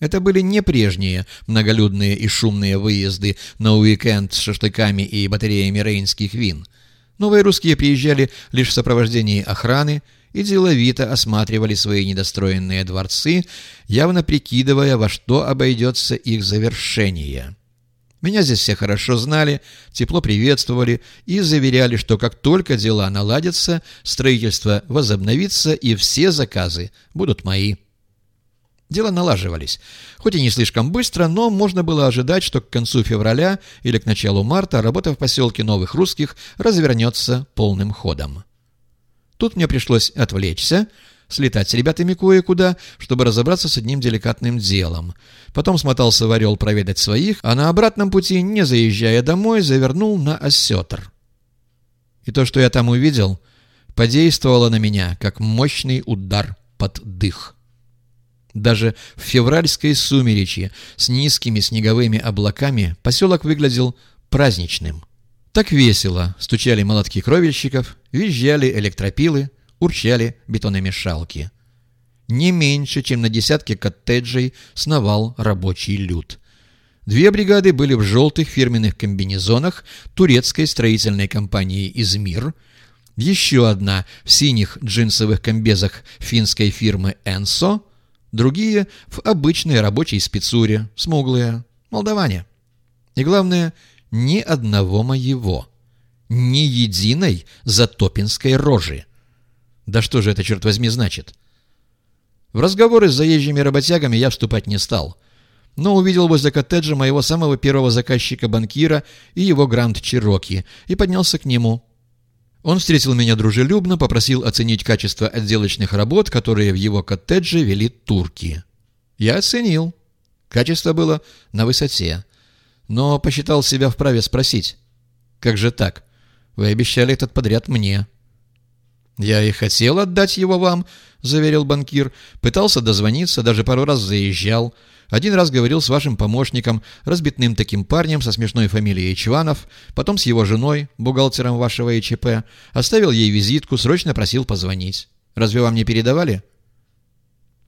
Это были не прежние многолюдные и шумные выезды на уикенд с шашлыками и батареями рейнских вин. Новые русские приезжали лишь в сопровождении охраны и деловито осматривали свои недостроенные дворцы, явно прикидывая, во что обойдется их завершение. Меня здесь все хорошо знали, тепло приветствовали и заверяли, что как только дела наладятся, строительство возобновится и все заказы будут мои. Дела налаживались. Хоть и не слишком быстро, но можно было ожидать, что к концу февраля или к началу марта работа в поселке Новых Русских развернется полным ходом. Тут мне пришлось отвлечься, слетать с ребятами кое-куда, чтобы разобраться с одним деликатным делом. Потом смотался в Орел проведать своих, а на обратном пути, не заезжая домой, завернул на Осетр. И то, что я там увидел, подействовало на меня, как мощный удар под дых. Даже в февральской сумеречье с низкими снеговыми облаками поселок выглядел праздничным. Так весело стучали молотки кровельщиков, визжали электропилы, урчали бетономешалки. Не меньше, чем на десятке коттеджей сновал рабочий люд. Две бригады были в желтых фирменных комбинезонах турецкой строительной компании «Измир», еще одна в синих джинсовых комбезах финской фирмы «Энсо», другие в обычной рабочей спецуре, смуглые, молдаване. И главное, ни одного моего, ни единой затопинской рожи. Да что же это, черт возьми, значит? В разговоры с заезжими работягами я вступать не стал, но увидел возле коттеджа моего самого первого заказчика-банкира и его Гранд Чироки и поднялся к нему. Он встретил меня дружелюбно, попросил оценить качество отделочных работ, которые в его коттедже вели турки. Я оценил. Качество было на высоте. Но посчитал себя вправе спросить. «Как же так? Вы обещали этот подряд мне». «Я и хотел отдать его вам», — заверил банкир. «Пытался дозвониться, даже пару раз заезжал. Один раз говорил с вашим помощником, разбитным таким парнем со смешной фамилией Чванов, потом с его женой, бухгалтером вашего ИЧП. Оставил ей визитку, срочно просил позвонить. Разве вам не передавали?»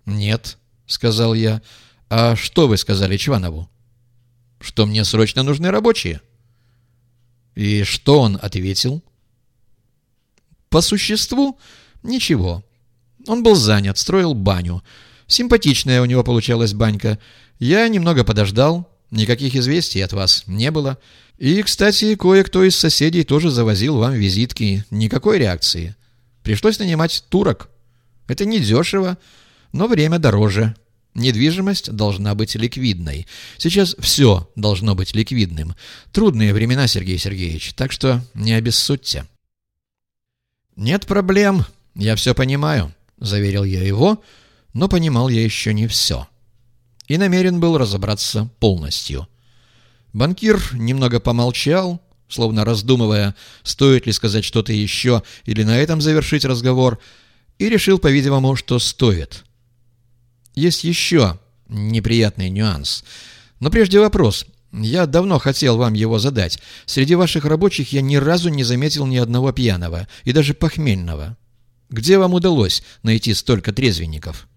«Нет», — сказал я. «А что вы сказали Чванову?» «Что мне срочно нужны рабочие». «И что он ответил?» По существу ничего. Он был занят, строил баню. Симпатичная у него получалась банька. Я немного подождал. Никаких известий от вас не было. И, кстати, кое-кто из соседей тоже завозил вам визитки. Никакой реакции. Пришлось нанимать турок. Это недешево, но время дороже. Недвижимость должна быть ликвидной. Сейчас все должно быть ликвидным. Трудные времена, Сергей Сергеевич, так что не обессудьте. «Нет проблем, я все понимаю», — заверил я его, но понимал я еще не все. И намерен был разобраться полностью. Банкир немного помолчал, словно раздумывая, стоит ли сказать что-то еще или на этом завершить разговор, и решил, по-видимому, что стоит. Есть еще неприятный нюанс. Но прежде вопрос. Я давно хотел вам его задать. Среди ваших рабочих я ни разу не заметил ни одного пьяного и даже похмельного. Где вам удалось найти столько трезвенников?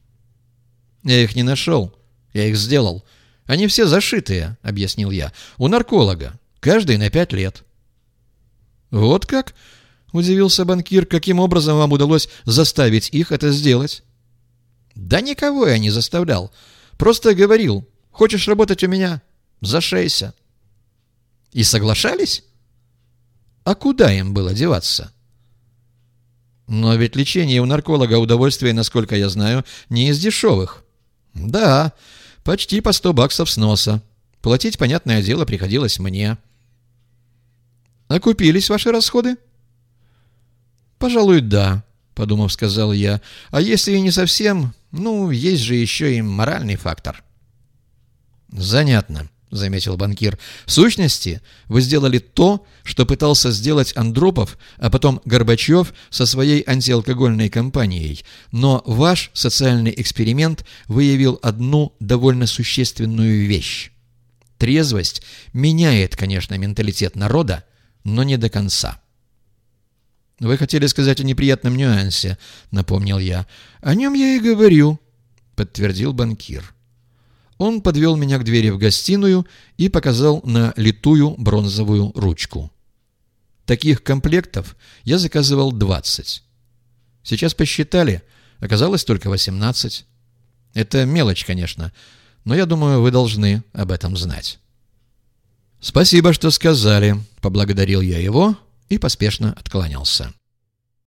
Я их не нашел. Я их сделал. Они все зашитые, объяснил я. У нарколога. Каждый на пять лет. Вот как? Удивился банкир. Каким образом вам удалось заставить их это сделать? Да никого я не заставлял. Просто говорил. Хочешь работать у меня? Зашейся. И соглашались? А куда им было деваться? Но ведь лечение у нарколога удовольствие, насколько я знаю, не из дешевых. Да, почти по сто баксов с носа. Платить, понятное дело, приходилось мне. Окупились ваши расходы? Пожалуй, да, подумав, сказал я. А если и не совсем, ну, есть же еще и моральный фактор. Занятно. — заметил банкир. «В сущности, вы сделали то, что пытался сделать Андропов, а потом Горбачев со своей антиалкогольной кампанией. Но ваш социальный эксперимент выявил одну довольно существенную вещь. Трезвость меняет, конечно, менталитет народа, но не до конца». «Вы хотели сказать о неприятном нюансе», — напомнил я. «О нем я и говорю», — подтвердил банкир. Он подвел меня к двери в гостиную и показал на литую бронзовую ручку. Таких комплектов я заказывал 20. Сейчас посчитали, оказалось только 18. Это мелочь, конечно, но я думаю, вы должны об этом знать. «Спасибо, что сказали», — поблагодарил я его и поспешно отклонялся.